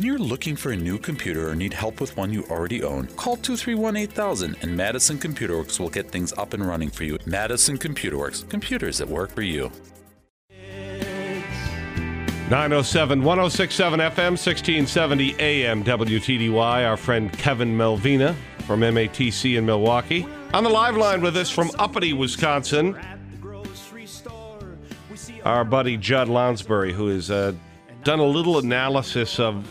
When you're looking for a new computer or need help with one you already own, call 231 8000 and Madison Computer Works will get things up and running for you. Madison Computer Works, computers that work for you. 907 1067 FM, 1670 AM WTDY. Our friend Kevin Melvina from MATC in Milwaukee. On the live line with us from Uppity, Wisconsin, our buddy Jud Lounsbury, who has uh, done a little analysis of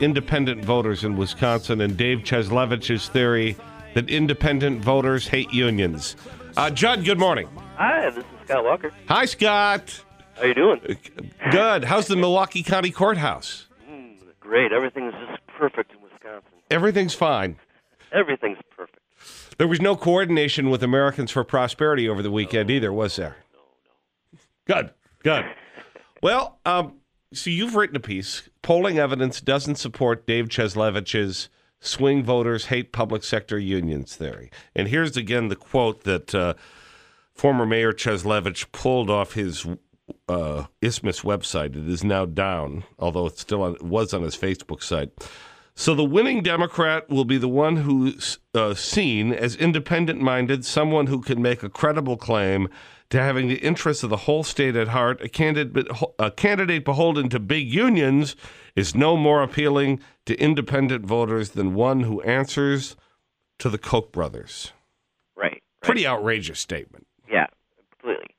independent voters in Wisconsin and Dave Cieslewicz theory that independent voters hate unions. Uh, Jud, good morning. Hi, this is Scott Walker. Hi, Scott. How you doing? Good. How's the Milwaukee County Courthouse? Mm, great. Everything's just perfect in Wisconsin. Everything's fine. Everything's perfect. There was no coordination with Americans for Prosperity over the weekend either, was there? No, no. Good. Good. well, um, so you've written a piece. Polling evidence doesn't support Dave Cieslewicz's swing voters hate public sector unions theory. And here's again the quote that uh, former Mayor Cieslewicz pulled off his uh, Isthmus website. It is now down, although it still on, was on his Facebook site. So the winning Democrat will be the one who's uh, seen as independent minded, someone who can make a credible claim to having the interests of the whole state at heart. A candidate, a candidate beholden to big unions is no more appealing to independent voters than one who answers to the Koch brothers. Right. right. Pretty outrageous statement. Yeah, completely.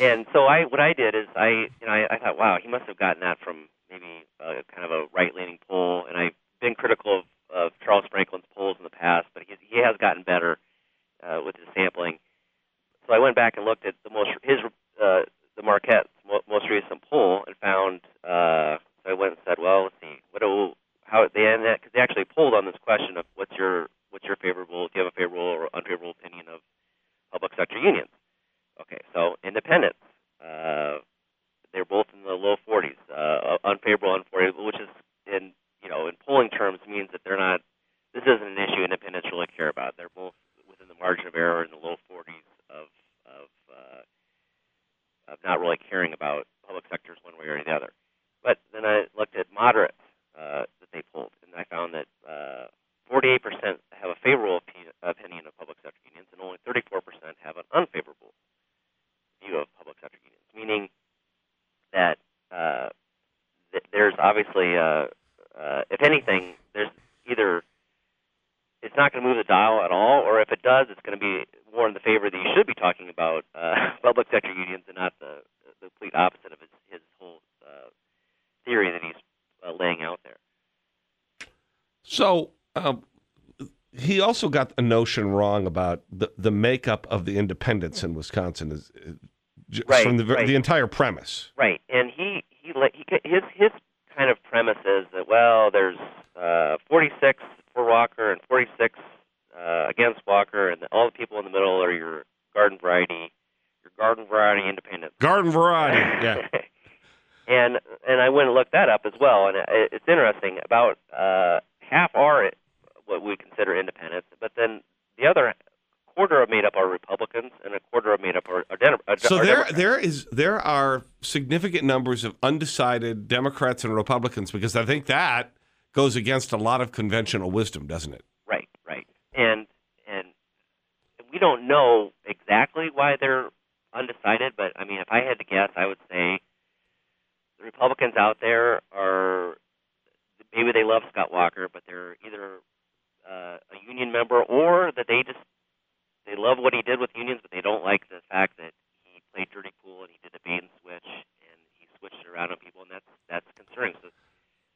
And so I, what I did is I, you know, I, I thought, wow, he must have gotten that from maybe uh, kind of a right-leaning poll. And I've been critical of, of Charles Franklin's polls in the past, but he, he has gotten better uh, with his sampling. So I went back and looked at the most his uh, the Marquette most recent poll and found. Uh, so I went and said, well, let's see, what do how they end that because they actually polled on this question of what's your what's your favorable, do you have a favorable or unfavorable opinion of public sector unions? Okay, so independents, uh, they're both in the low 40s. Uh, unfavorable, unfavorable, which is in you know in polling terms means that they're not. This isn't an issue independents really care about. They're both within the margin of error in the low 40s of uh, of not really caring about public sectors one way or the other. But then I looked at moderates uh, that they polled, and I found that uh, 48% have a favorable opinion of public sector unions, and only 34% have an unfavorable view of public sector unions, meaning that uh, th- there's obviously, uh, uh, if anything, there's either it's not going to move the dial at all, or if it does, it's going to be more in the favor that you should be talking about uh, public sector unions and not the, the complete opposite of his, his whole uh, theory that he's uh, laying out there. So um, he also got a notion wrong about the, the makeup of the independents in Wisconsin is right, from the right. the entire premise. Right, and he he, he his his kind of premise is that well, there's uh, 46 for Walker and 46 uh, against Walker, and all the people in the middle are your garden variety, your garden variety independents. Garden variety, yeah. and and I went and looked that up as well, and it, it's interesting. About uh, half are what we consider independents, but then the other quarter are made up are Republicans, and a quarter are made up are, are, Den- are so there Democrats. there is there are significant numbers of undecided Democrats and Republicans because I think that goes against a lot of conventional wisdom, doesn't it? Right, right, and and we don't know exactly why they're undecided, but I mean, if I had to guess, I would say the Republicans out there are maybe they love Scott Walker, but they're either uh, a union member or that they just they love what he did with unions, but they don't like the fact that played dirty pool and he did a bait and switch and he switched it around on people, and that's that's concerning. So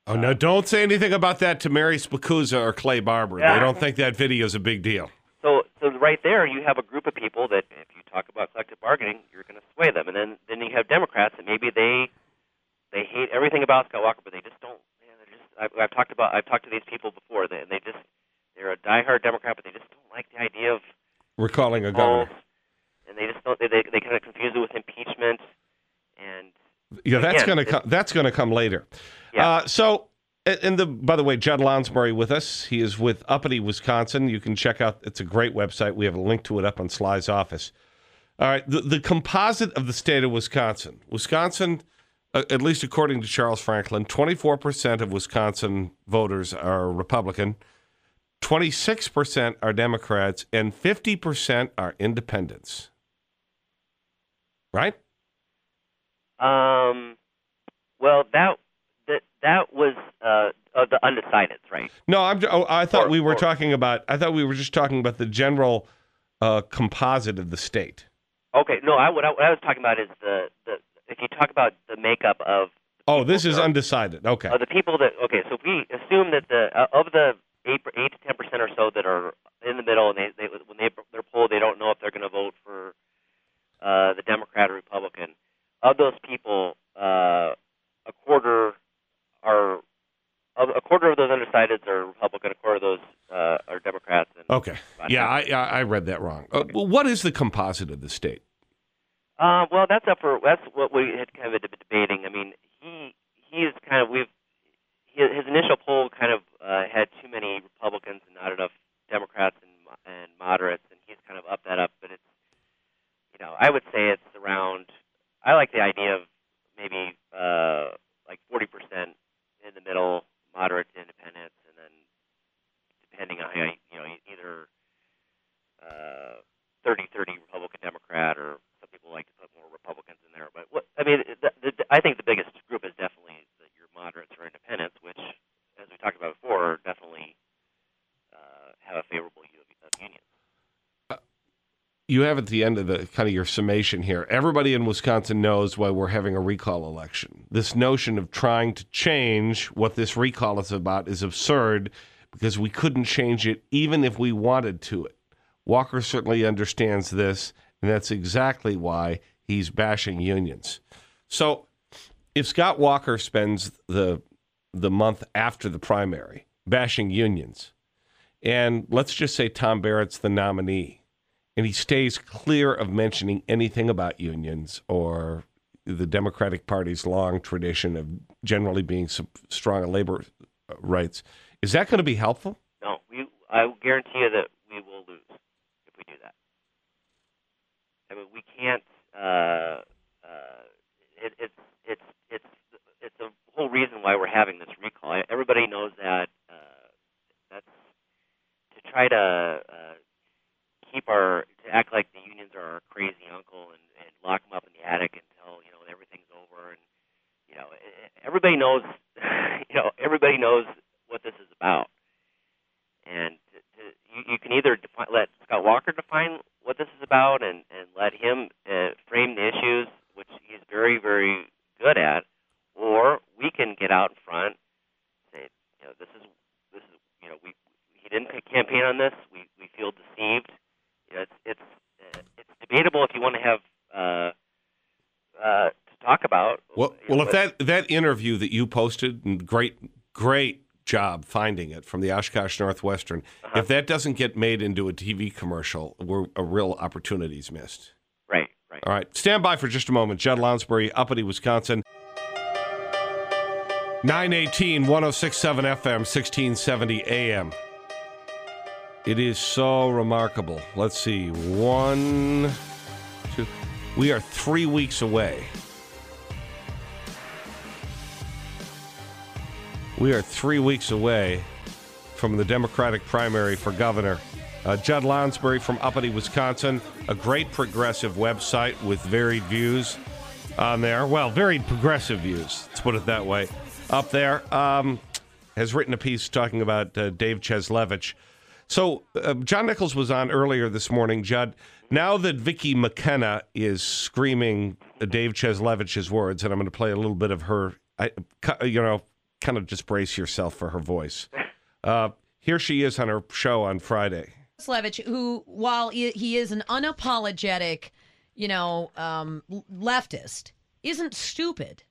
Oh no! Uh, don't say anything about that to Mary Spicuzza or Clay Barbour. Yeah. They don't think that video is a big deal. So, so right there, you have a group of people that, if you talk about collective bargaining, you're going to sway them, and then then you have Democrats that maybe they they hate everything about Scott Walker, but they just don't. Man, they're just. I've, I've talked about. I've talked to these people before, they, and they just they're a diehard Democrat, but they just don't like the idea of Recalling a governor. and they just don't. They they, they kind of confuse it with impeachment, and Yeah, that's gonna come. That's gonna come later. Yeah. Uh, so, and and the by the way, Jud Lounsbury with us. He is with Uppity, Wisconsin. You can check out. It's a great website. We have a link to it up on Sly's office. All right, the the composite of the state of Wisconsin. Wisconsin uh, at least according to Charles Franklin, 24% of Wisconsin voters are Republican, 26% are Democrats, and 50% are independents. Right? Um, well, that that that was uh, uh the undecideds, right? No, I'm. Oh, I thought Or- we were or- talking about. I thought we were just talking about the general uh, composite of the state. Okay, no, I what I, what I was talking about is the the if you talk about the makeup of Oh, this is Sure. undecided. Okay. of the people that okay, so we assume that the uh, of the eight eight to ten percent or so that are in the middle and they, they when they they're polled they don't know if they're going to vote for uh, the Democrat or Republican. Of those people, uh, a quarter are a quarter of those undecideds are Republican, a quarter of those uh, are Democrats. And Okay. Yeah, I, I read that wrong. Uh, well, what is the composite of the state? Uh, well, that's up for that's what we had kind of been debating. I mean, he he is kind of we've his, his initial poll kind of uh, had too many Republicans and not enough Democrats and mo- and moderates, and he's kind of upped that up. But it's you know I would say it's around. I like the idea of maybe uh, like forty percent in the middle, moderate to independents, and then depending on you know either uh, 30-30 Republican Democrat, or some people like to put more Republicans in there. But what, I mean, the, the, I think the biggest group is definitely your moderates or independents, which, as we talked about before, definitely uh, have a favorable view of, of unions. You have at the end of the kind of your summation here. Everybody in Wisconsin knows why we're having a recall election. This notion of trying to change what this recall is about is absurd because we couldn't change it even if we wanted to it. Walker certainly understands this, and that's exactly why he's bashing unions. So, if Scott Walker spends the the month after the primary bashing unions, and let's just say Tom Barrett's the nominee, and he stays clear of mentioning anything about unions or the Democratic Party's long tradition of generally being strong on labor rights, is that going to be helpful? No, we. I guarantee you that we will lose if we do that. I mean, we can't. Uh, uh, it, it's it's it's it's the whole reason why we're having this recall. Everybody knows that. Uh, that's to try to uh, keep our to act like the unions are our crazy uncle and, and lock them up in the attic until you know everything's over and you know e- e- everybody knows you know everybody knows what this is about and to, to, you, you can either define, let Scott Walker define what this is about and, and let him uh, frame the issues, which he's very, very good at, or we can get out in front, say, you know, this is this is you know, we he didn't campaign on this. We we feel deceived. You know, it's it's uh, it's debatable if you want to have uh, uh, to talk about. Well, you know, well, if that that interview that you posted, and great, great job finding it from the Oshkosh Northwestern. Uh-huh. If that doesn't get made into a TV commercial, we're a real opportunity's missed. right, right. All right, stand by for just a moment. Jud Lounsbury, Uppity, Wisconsin. 918 1067 FM, 1670 AM. It is so remarkable. Let's see. One. We are three weeks away. We are three weeks away from the Democratic primary for governor. Uh, Jud Lounsbury from Uppity, Wisconsin, a great progressive website with varied views on there. Well, varied progressive views, let's put it that way. Up there, um, has written a piece talking about uh, Dave Cieslewicz. So, uh, John Nichols was on earlier this morning, Jud. Now that Vicky McKenna is screaming Dave Cieslewicz's words, and I'm going to play a little bit of her, I, you know, kind of just brace yourself for her voice. Uh, here she is on her show on Friday. Slevich, who, while he he is an unapologetic, you know, um, leftist, isn't stupid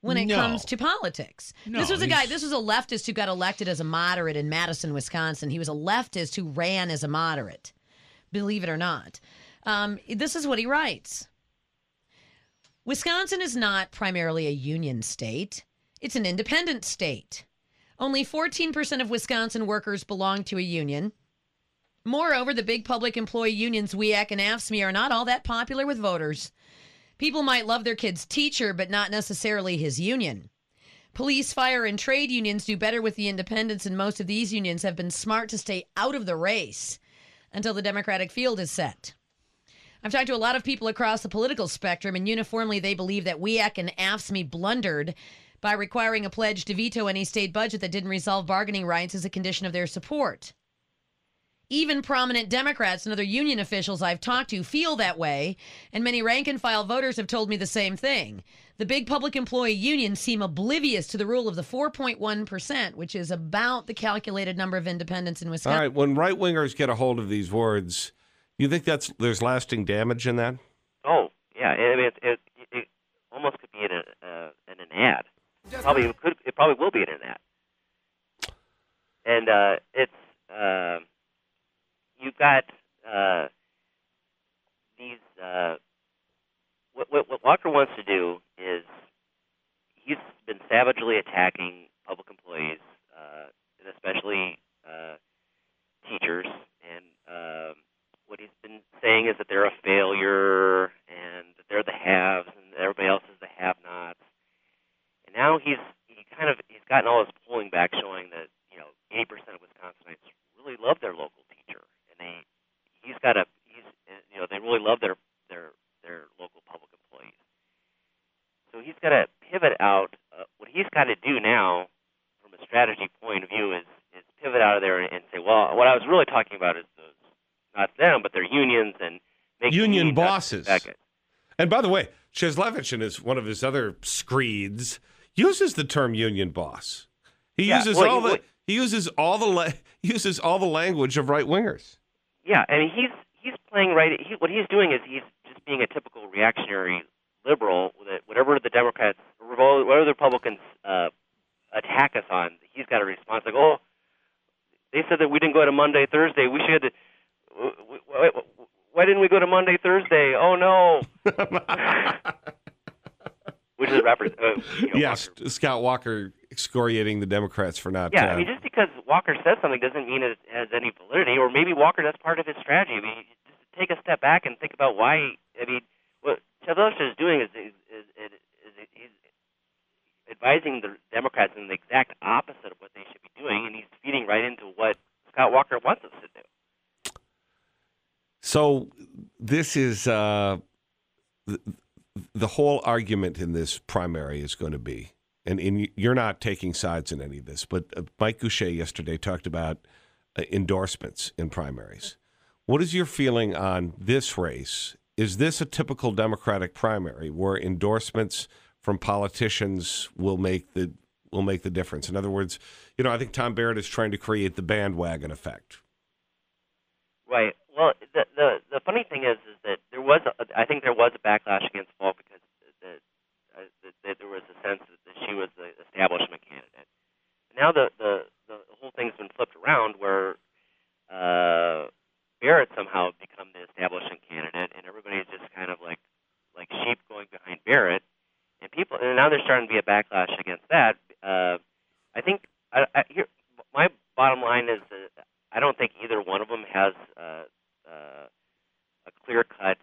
when it No. comes to politics. No, this was a guy. This was a leftist who got elected as a moderate in Madison, Wisconsin. He was a leftist who ran as a moderate. Believe it or not, um, this is what he writes. Wisconsin is not primarily a union state. It's an independent state. Only 14% of Wisconsin workers belong to a union. Moreover, the big public employee unions, WEAC and AFSCME, are not all that popular with voters. People might love their kid's teacher, but not necessarily his union. Police, fire, and trade unions do better with the independents, and most of these unions have been smart to stay out of the race until the Democratic field is set. I've talked to a lot of people across the political spectrum, and uniformly they believe that WEAC and AFSCME blundered by requiring a pledge to veto any state budget that didn't resolve bargaining rights as a condition of their support. Even prominent Democrats and other union officials I've talked to feel that way, and many rank and file voters have told me the same thing. The big public employee unions seem oblivious to the rule of the 4.1%, which is about the calculated number of independents in Wisconsin. All right, when right wingers get a hold of these words, you think that's there's lasting damage in that? Oh, yeah. I mean, it, it, it almost could be in, a, uh, in an ad. Probably it could. It probably will be in an ad. And uh, it's uh, you've got uh, these. Uh, what, what, Walker wants to do is he's been savagely attacking public employees, uh, and especially uh, teachers. And um, what he's been saying is that they're a failure and that they're the haves and everybody else is the have-nots. And now he's he kind of he's gotten all his polling back showing that you know 80% of Wisconsinites really love their local he's got a he's you know they really love their their their local public employees. So he's got to pivot out. Uh, what he's got to do now, from a strategy point of view, is is pivot out of there and, and say, well, what I was really talking about is those not them, but their unions and Union bosses. And by the way, Cieslewicz in his one of his other screeds uses the term union boss. He Yeah, uses well, all he- the he uses all the la- uses all the language of right wingers. Yeah, I mean he's he's playing right. He, what he's doing is he's just being a typical reactionary liberal. That whatever the Democrats, whatever the Republicans uh, attack us on, he's got a response like, "Oh, they said that we didn't go to Maundy, Thursday. We should. Why, why didn't we go to Maundy, Thursday? Oh no!" Which is a reference. Uh, you know, yes, Walker- Scott Walker excoriating the Democrats for not. Yeah, uh, I mean, just because Walker says something doesn't mean it has any validity, or maybe Walker that's part of his strategy. I mean, just take a step back and think about why. I mean, what Chadwick is doing is is, is, is, is he's advising the Democrats in the exact opposite of what they should be doing, and he's feeding right into what Scott Walker wants us to do. So this is uh, the, the whole argument in this primary is going to be, and, and you're not taking sides in any of this, but uh, Mike Gousha yesterday talked about uh, endorsements in primaries. What is your feeling on this race? Is this a typical Democratic primary where endorsements from politicians will make the will make the difference? In other words, you know, I think Tom Barrett is trying to create the bandwagon effect. Right. Well, the the the funny thing is, is that there was, a, I think there was a backlash against Falk because the, uh, that, that there was a sense that, that she was the establishment candidate. Now the the the whole thing's been flipped around where uh, Barrett somehow become the establishment candidate, and everybody's just kind of like like sheep going behind Barrett, and people, and now there's starting to be a backlash against that. Uh, I think I, I, here, my bottom line is that I don't think either one of them has uh, uh, a clear-cut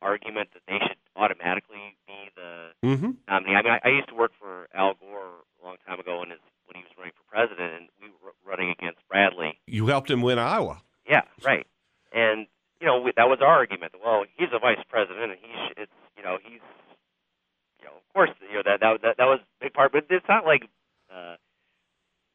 argument that they should automatically be the Mm-hmm. nominee. I mean, I, I used to work for Al Gore a long time ago when his when he was running for president, and we were running against Bradley. You helped him win Iowa. Yeah, right. And you know we, that was our argument. Well, he's a vice president, and he's it's you know he's you know of course you know that that that, that was a big part, but it's not like uh,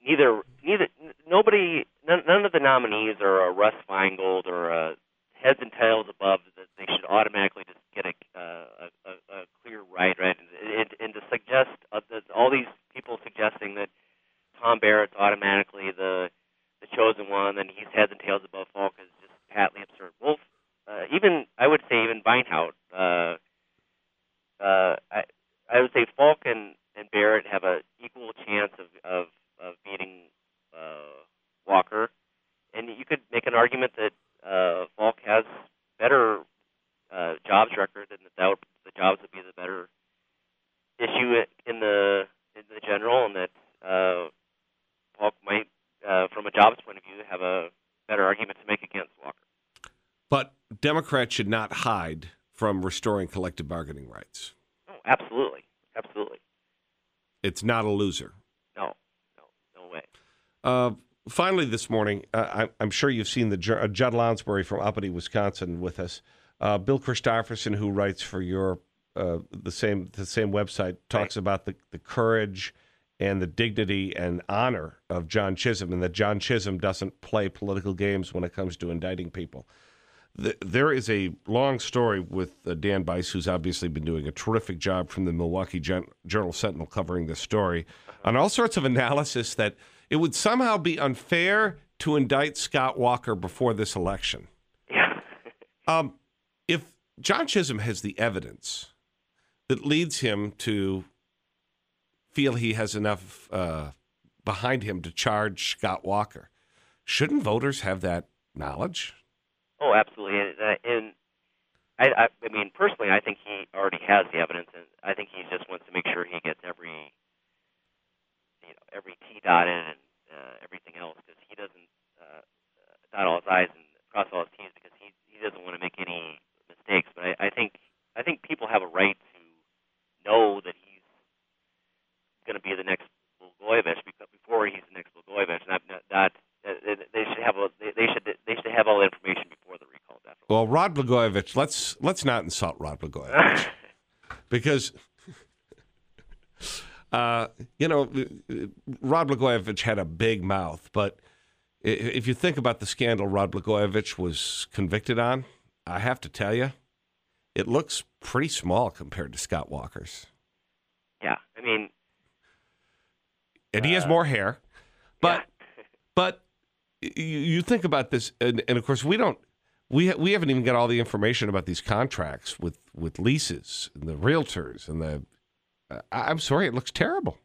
neither neither n- nobody none, none of the nominees are a Russ Feingold or a heads and tails above that they should automatically just get a uh, a, a, a clear right right and, and, and to suggest uh, that all these people suggesting that Tom Barrett's automatically the the chosen one and he's heads and tails above Falk is just patently absurd. Wolf, uh, even I would say even Vinehout, uh, uh, I I would say Falk and, and Barrett have a equal chance of of, of beating uh, Walker, and you could make an argument that uh, Falk has better uh, jobs record and that, that would, the jobs would be the better issue in the in the general, and that uh, Falk might, uh, from a jobs point of view, have a better argument to make against Walker. But Democrats should not hide from restoring collective bargaining rights. Oh, absolutely, absolutely. It's not a loser. No, no, no way. Uh, finally, this morning, uh, I, am sure you've seen the uh, Jud Lounsbury from Uppity, Wisconsin, with us. Uh, Bill Christopherson, who writes for your uh, the same the same website, talks right. about the, the courage and the dignity and honor of John Chisholm, and that John Chisholm doesn't play political games when it comes to indicting people. The, there is a long story with uh, Dan Bice, who's obviously been doing a terrific job from the Milwaukee Gen- Journal Sentinel covering this story, on all sorts of analysis that it would somehow be unfair to indict Scott Walker before this election. Yeah. um, if John Chisholm has the evidence that leads him to feel he has enough uh, behind him to charge Scott Walker. Shouldn't voters have that knowledge? Oh, absolutely. And, uh, and I, I, I mean, personally, I think he already has the evidence, and I think he just wants to make sure he gets every, you know, every T dotted and uh, everything else because he doesn't uh, dot all his I's and cross all his T's because he he doesn't want to make any mistakes. But I, I think I think people have a right to know that he's going to be the next Blagojevich before he's the next Blagojevich. And not, not uh, they should have a, they should they should have all the information before the Well, Rod Blagojevich, let's let's not insult Rod Blagojevich because. Uh, you know, Rod Blagojevich had a big mouth, but if you think about the scandal Rod Blagojevich was convicted on, I have to tell you, it looks pretty small compared to Scott Walker's. Yeah, I mean, and he has uh, more hair, but yeah. but you, you, think about this, and, and of course we don't. We, ha- we haven't even got all the information about these contracts with, with leases and the realtors and the. Uh, I'm sorry, it looks terrible.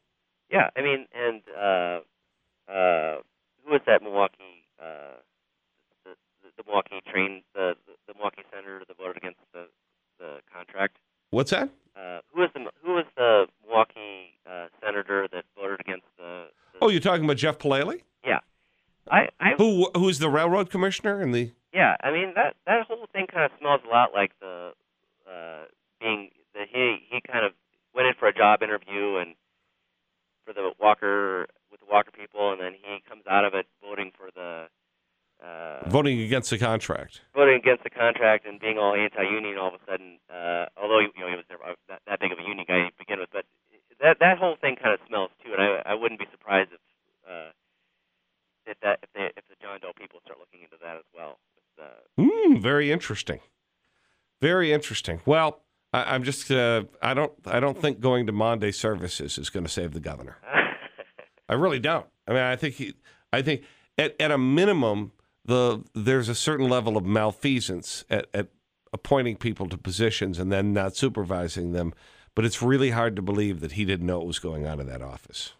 Yeah, I mean, and uh, uh, who was that Milwaukee? Uh, the, the, the Milwaukee train, the, the Milwaukee senator that voted against the the contract. What's that? Uh, who was the who was the Milwaukee uh, senator that voted against the, the? Oh, you're talking about Jeff Plale? Yeah, I, I who who's the railroad commissioner and the. Yeah, I mean that that whole thing kind of smells a lot like the uh, being the he he kind of went in for a job interview and for the Walker with the Walker people, and then he comes out of it voting for the uh, voting against the contract. Voting against the contract and being all anti-union all of a sudden, uh, although you know he was never that, that big of a union guy to begin with, but that that whole thing kind of smells too, and I I wouldn't be surprised if uh, if that if, they, if the John Doe people start looking into that as well. Uh, mm, very interesting. Very interesting. Well, I, am just uh, I don't I don't think going to Maundy services is going to save the governor. I really don't. I mean, I think he I think at at a minimum the there's a certain level of malfeasance at, at appointing people to positions and then not supervising them. But it's really hard to believe that he didn't know what was going on in that office.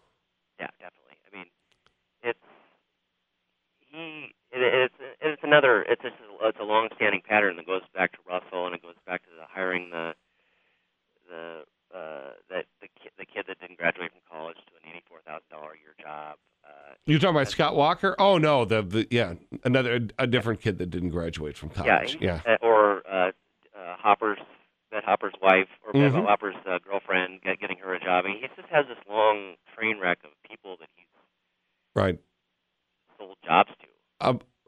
Yeah, definitely. I mean, it's he. It, it's it's another. It's a, it's a long-standing pattern that goes back to Russell and it goes back to the hiring the the uh, that the kid, the kid that didn't graduate from college to an eighty-four thousand dollar a year job. Uh, You're talking about Scott Walker? Oh no, the, the yeah, another a different kid that didn't graduate from college. Yeah, yeah. Uh, or uh, uh, Hopper's Bet Hopper's wife or Bet mm-hmm. Hopper's uh, girlfriend get, getting her a job. I mean, he just has this long train wreck of people that he's right sold jobs to.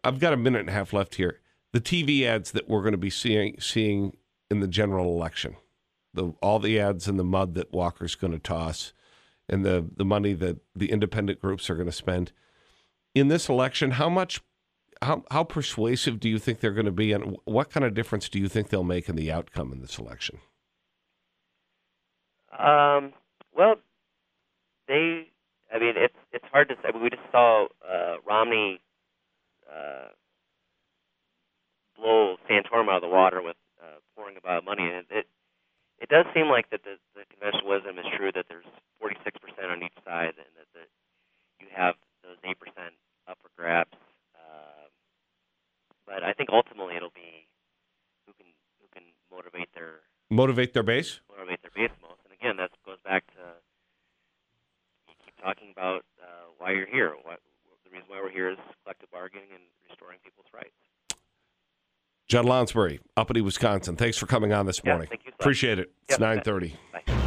I've, got a minute and a half left here. The TV ads that we're going to be seeing seeing in the general election the all the ads in the mud that Walker's going to toss, and the the money that the independent groups are going to spend in this election. How much? How how persuasive do you think they're going to be, and what kind of difference do you think they'll make in the outcome in this election? Um. Well, they. I mean, it's it's hard to say. We just saw uh, Romney uh, blow Santorum out of the water with uh, pouring about money, and it, it does seem like that the, the conventional wisdom is true that there's 46% on each side, and that the, you have those 8% up for grabs. Uh, but I think ultimately it'll be who can who can motivate their motivate their base, motivate their base most. And again, that goes back to you keep talking about uh, why you're here. What, the reason why we're here is collective bargaining and restoring people's rights. Jud Lounsbury, Uppity, Wisconsin. Thanks for coming on this morning. Yeah, thank you. Appreciate it. It's Yep, nine thirty. Bye.